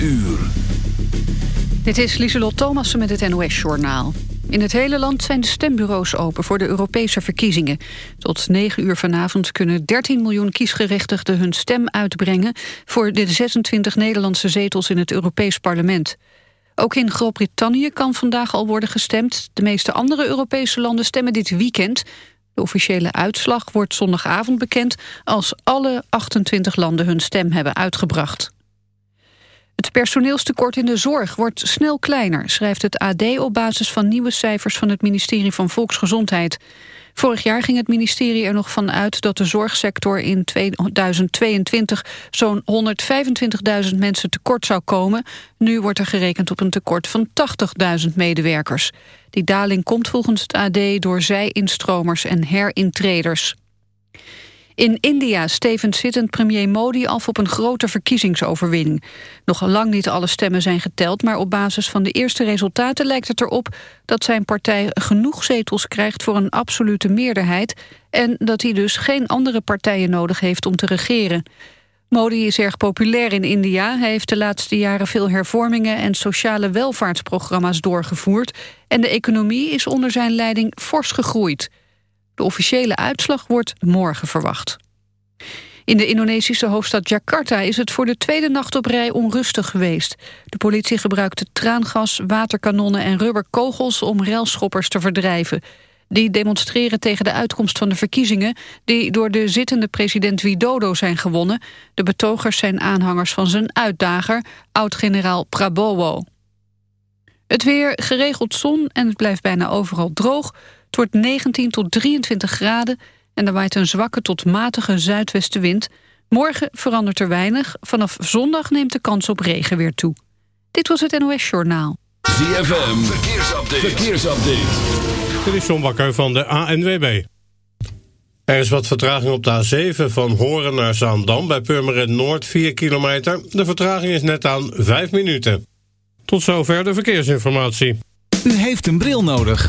uur. Dit is Lieselot Thomassen met het NOS-journaal. In het hele land zijn de stembureaus open voor de Europese verkiezingen. Tot 9 uur vanavond kunnen 13 miljoen kiesgerechtigden hun stem uitbrengen... voor de 26 Nederlandse zetels in het Europees Parlement. Ook in Groot-Brittannië kan vandaag al worden gestemd. De meeste andere Europese landen stemmen dit weekend. De officiële uitslag wordt zondagavond bekend... als alle 28 landen hun stem hebben uitgebracht. Het personeelstekort in de zorg wordt snel kleiner... schrijft het AD op basis van nieuwe cijfers van het ministerie van Volksgezondheid. Vorig jaar ging het ministerie er nog van uit dat de zorgsector in 2022 zo'n 125.000 mensen tekort zou komen. Nu wordt er gerekend op een tekort van 80.000 medewerkers. Die daling komt volgens het AD door zij-instromers en herintreders. In India stevend zittend premier Modi af op een grote verkiezingsoverwinning. Nog lang niet alle stemmen zijn geteld, maar op basis van de eerste resultaten lijkt het erop dat zijn partij genoeg zetels krijgt voor een absolute meerderheid en dat hij dus geen andere partijen nodig heeft om te regeren. Modi is erg populair in India. Hij heeft de laatste jaren veel hervormingen en sociale welvaartsprogramma's doorgevoerd en de economie is onder zijn leiding fors gegroeid. De officiële uitslag wordt morgen verwacht. In de Indonesische hoofdstad Jakarta is het voor de tweede nacht op rij onrustig geweest. De politie gebruikte traangas, waterkanonnen en rubberkogels om railschoppers te verdrijven. Die demonstreren tegen de uitkomst van de verkiezingen... die door de zittende president Widodo zijn gewonnen. De betogers zijn aanhangers van zijn uitdager, oud-generaal Prabowo. Het weer, geregeld zon en het blijft bijna overal droog. Het wordt 19 tot 23 graden en er waait een zwakke tot matige zuidwestenwind. Morgen verandert er weinig. Vanaf zondag neemt de kans op regen weer toe. Dit was het NOS Journaal. ZFM, verkeersupdate. verkeersupdate. Dit is John Bakker van de ANWB. Er is wat vertraging op de A7 van Horen naar Zaandam... bij Purmerend Noord 4 kilometer. De vertraging is net aan 5 minuten. Tot zover de verkeersinformatie. U heeft een bril nodig.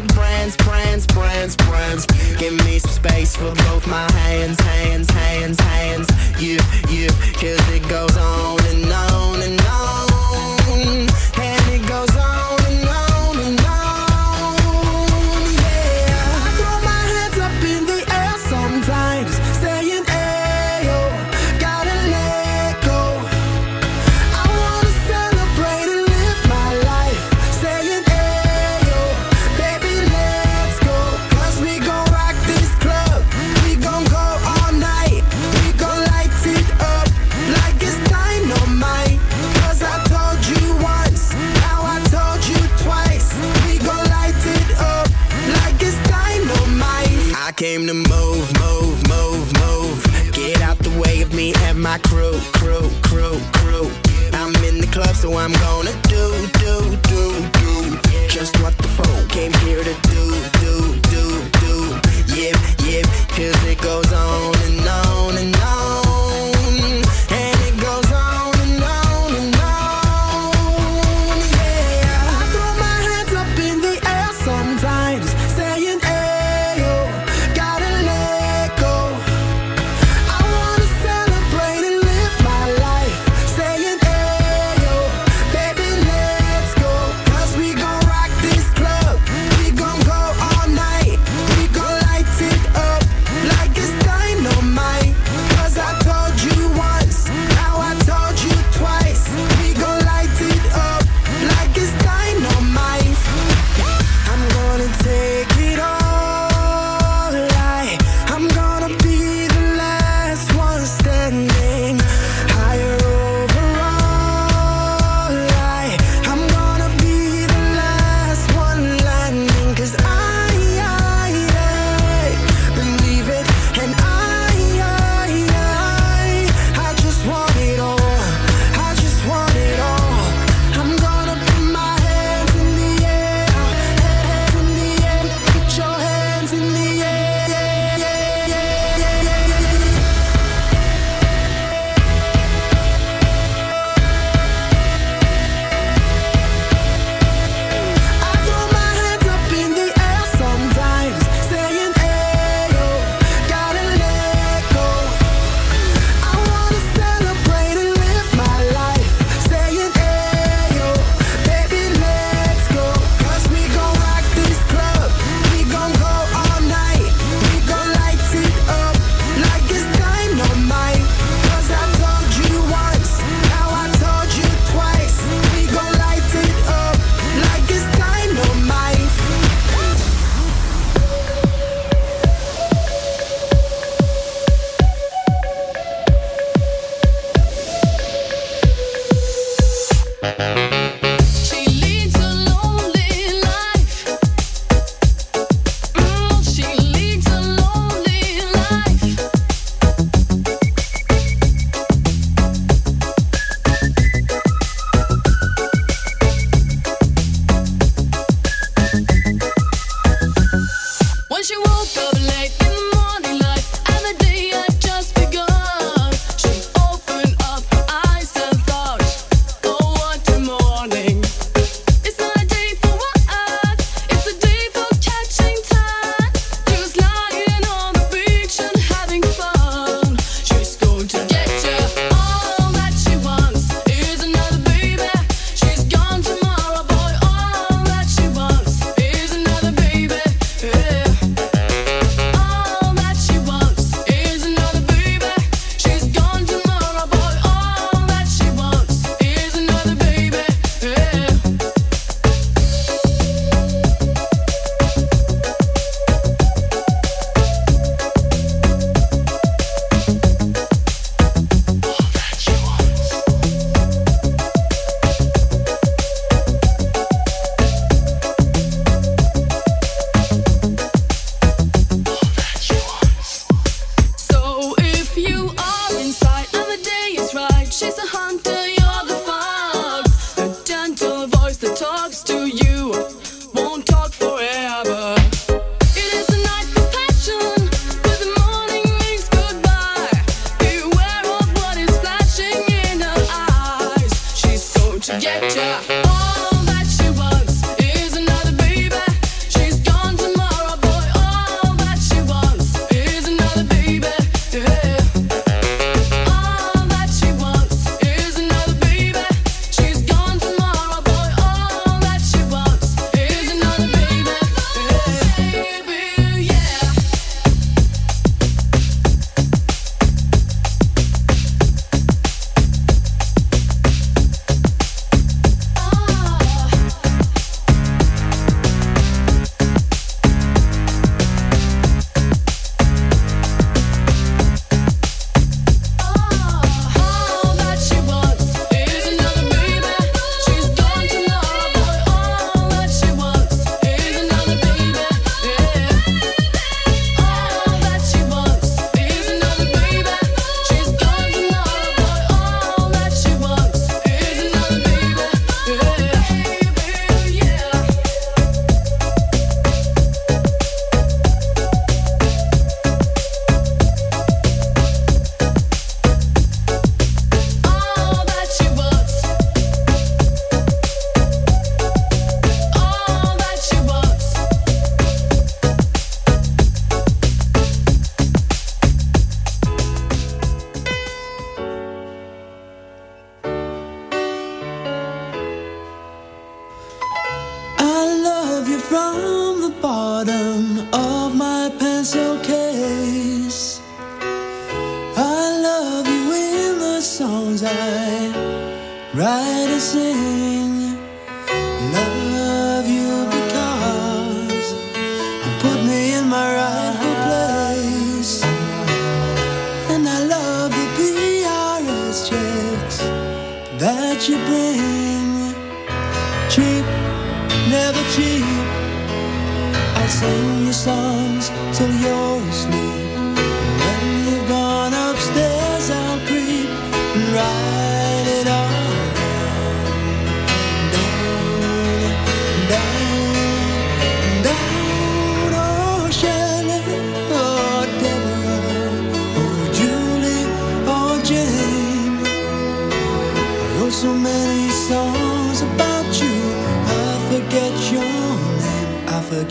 for brands, brands, brands, brands. Give me some space for both my hands, hands, hands, hands. You, you, cause it goes on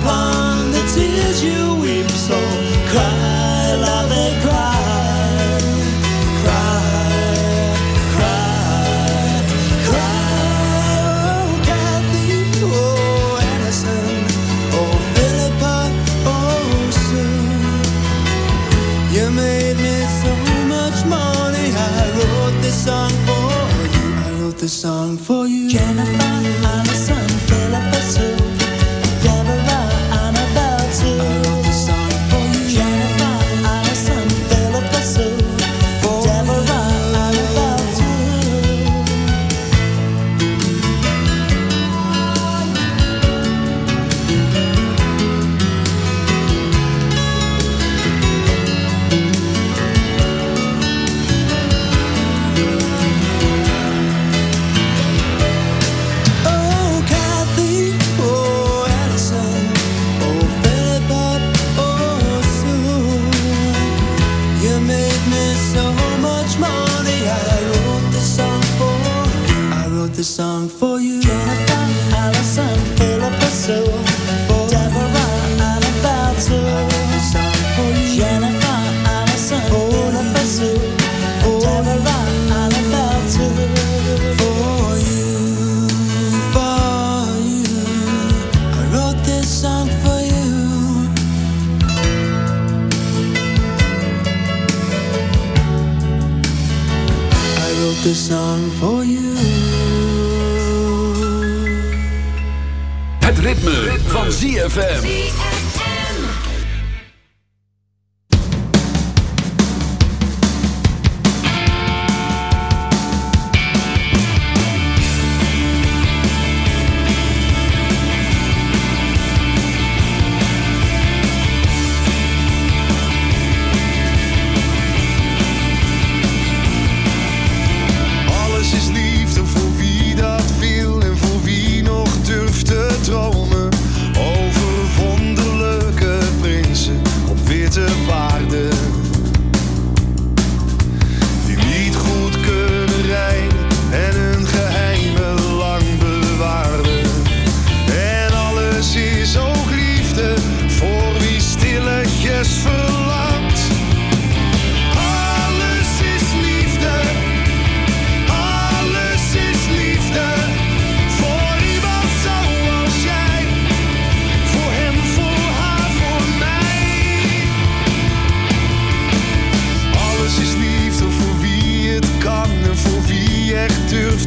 upon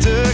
sister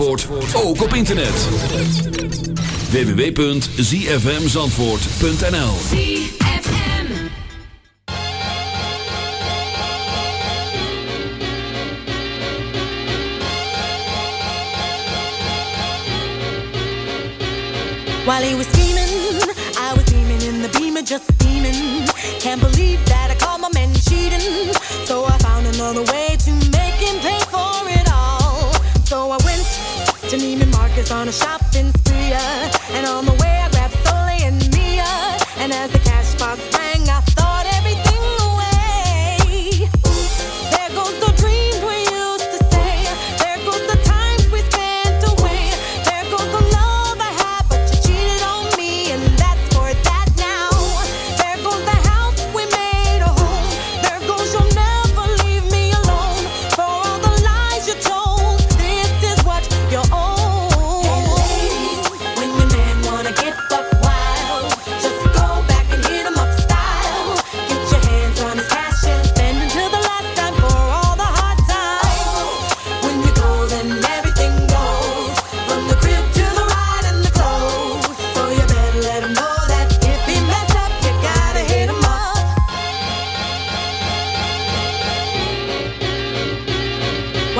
Zandvoort ook op internet. www.zfmzandvoort.nl While he was steaming, I was steaming in the beamer, just steaming. Can't believe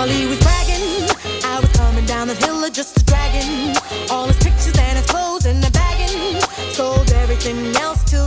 While he was bragging, I was coming down the hill of just a dragon. All his pictures and his clothes and a bagging. Sold everything else till